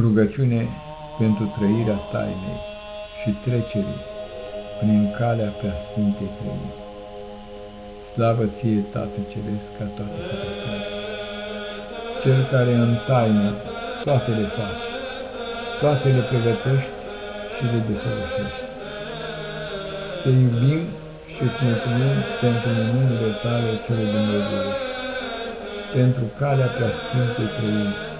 Rugăciune pentru trăirea tainei și trecerii prin calea preasfintei trăiri. Slavă ție, Tată Ceresc, ca toate făcătoare, Cel care în taină toate le faci, toate le pregătești și le desăvârșești. Te iubim și îți mulțumim pentru minunile tale cele Dumnezeiești, pentru calea preasfintei trăiri,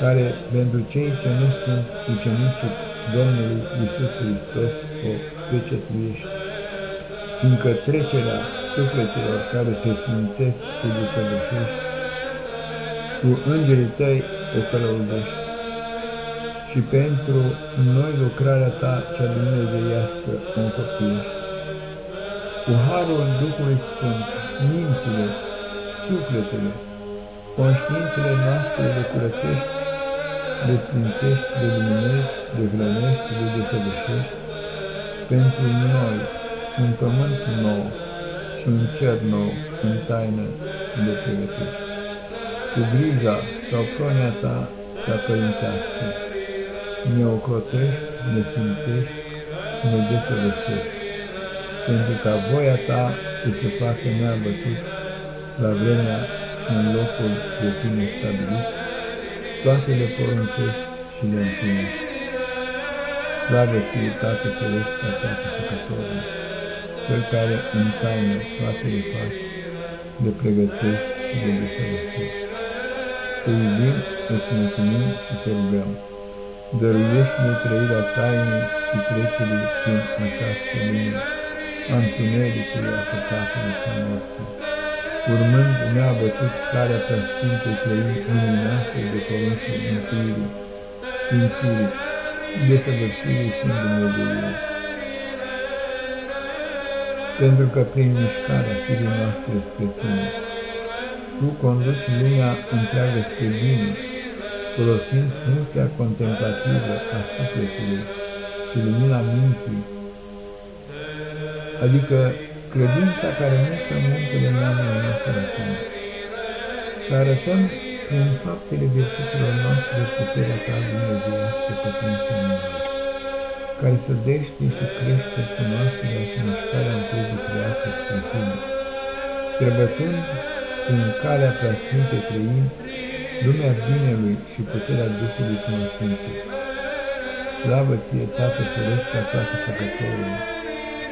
care pentru cei ce nu sunt ucenicii Domnului Iisus Hristos o pecetuiești, fiindcă trecerea sufletelor care se sfințesc și desăvârșești, cu îngerii tăi o călăuzești. Și pentru noi lucrarea ta cea dumnezeiască o încăptuiești. Cu harul Duhului Sfânt, mințile, sufletele, conștiințele noastre le curățești le sfințești, le luminezi, le hrănești, le desăvârșești, pentru noi un pământ nou și un cer nou în taină le pregătești. Cu grija sau pronia ta cea părintească, ne ocrotești, ne sfințești, ne desăvârșești, pentru ca voia ta să se facă neabătut la vremea și în locul de tine stabilit, toate le poruncești și le împlinești. Slavă fie Tată Ceresc ca toate făcătorul, Cel care în taină toate le faci, le pregătești și le desăvârșești. Te iubim, îți mulțumim și te rugăm. Dăruiește-ne trăirea tainei și trecerii prin această lume, a întunericului, a păcatului și a morții urmând neabătut calea prea sfintei clăini luminate de poruncii mântuirii, sfințirii, desăvârșirii și Dumnezeirii. Pentru că prin mișcarea firii noastre spre Tine, Tu conduci lumea întreagă spre bine, folosind funcția contemplativă a sufletului și lumina minții, adică credința care mută muntele neamului nostru acum. Să arătăm prin faptele virtuților noastre puterea ta dumnezeiască pătinsă în noi, care să dește și crește cunoașterea și mișcarea întregii creații spre tine, străbătând prin calea preasfinte trăind lumea binelui și puterea Duhului cunoștinței. Slavă ție, Tată Ceresc, ca toate făcătorului,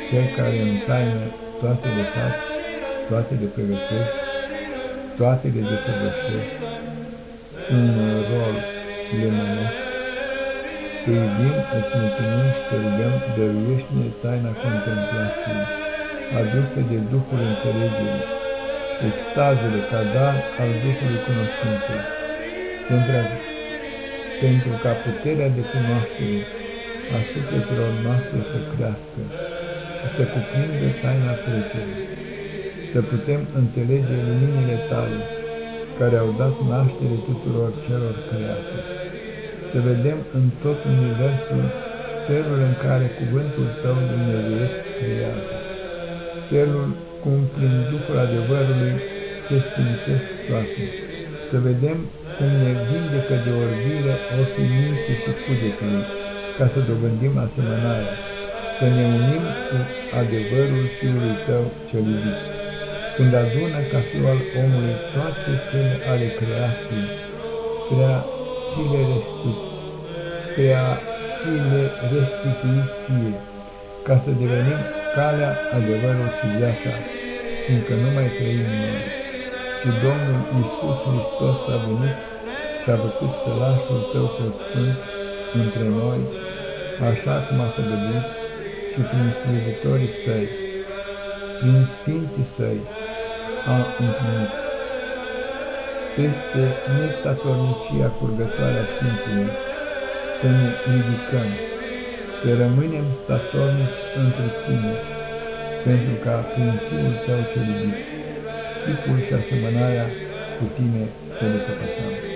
Cel care în taină toate le faci, toate le pregătești, toate le desăvârșești și un rol le mănești. Te iubim, îți mulțumim și te rugăm, dăruiește-ne taina contemplației, adusă de Duhul înțelegerii, extazele ca dar al Duhului cunoștinței, pentru, a, pentru ca puterea de cunoaștere a sufletelor noastre să crească, și să cuprindă taina trecerii, să putem înțelege luminile tale, care au dat naștere tuturor celor create, să vedem în tot universul felul în care cuvântul tău dumnezeiesc creează, felul cum prin Duhul adevărului se sfințesc toate, să vedem cum ne vindecă de orbire ochii minții și cugetului, ca să dobândim asemănarea, să ne unim cu adevărul Fiului Tău cel iubit, când adună ca Fiul al omului toate cele ale creației, spre a ți le restitui, spre a ți le restitui ție, ca să devenim calea, adevărul și viața, fiindcă nu mai trăim noi, ci Domnul Iisus Hristos a venit și a făcut sălașul Tău cel Sfânt între noi, așa cum a făgăduit și prin slujitorii săi, prin sfinții săi, a împlinit. Peste nestatornicia curgătoare a timpului, să ne ridicăm, să rămânem statornici într tine, pentru ca prin Fiul Tău cel iubit, chipul și asemănarea cu tine să le căpătăm.